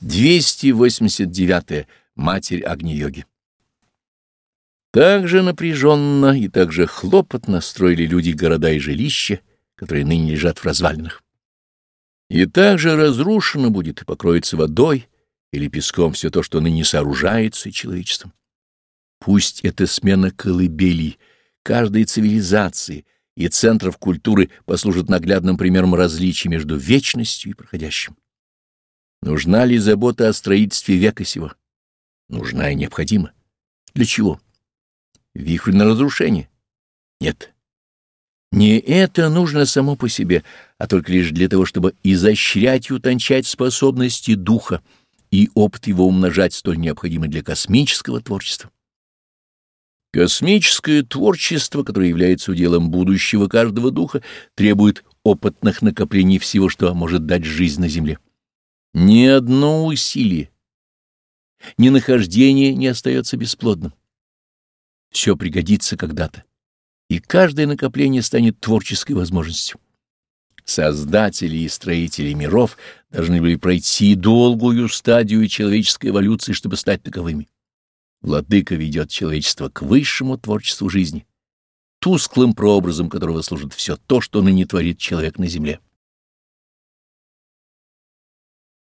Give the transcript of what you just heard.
289. -е. Матерь Агни-йоги. Так же напряженно и так же хлопотно строили люди города и жилища, которые ныне лежат в развалинах. И так же разрушено будет и покроется водой или песком все то, что ныне сооружается человечеством. Пусть эта смена колыбелей каждой цивилизации и центров культуры послужит наглядным примером различий между вечностью и проходящим. Нужна ли забота о строительстве века сего? Нужна и необходима. Для чего? Вихрь на разрушение? Нет. Не это нужно само по себе, а только лишь для того, чтобы изощрять и утончать способности духа и опыт его умножать столь необходимый для космического творчества. Космическое творчество, которое является уделом будущего каждого духа, требует опытных накоплений всего, что может дать жизнь на Земле. Ни одно усилие, ни нахождение не остается бесплодным. Все пригодится когда-то, и каждое накопление станет творческой возможностью. Создатели и строители миров должны были пройти долгую стадию человеческой эволюции, чтобы стать таковыми. Владыка ведет человечество к высшему творчеству жизни, тусклым прообразом которого служит все то, что ныне творит человек на земле.